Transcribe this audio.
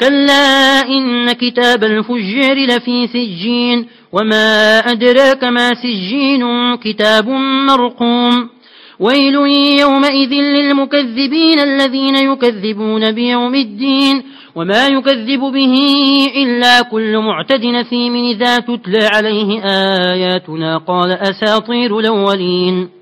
كلا إن كتاب الفجر لفي سجين وما أدراك ما سجين كتاب مرقوم ويل يومئذ للمكذبين الذين يكذبون بيوم الدين وما يكذب به إلا كل معتد نثيم إذا تتلى عليه آياتنا قال أساطير الأولين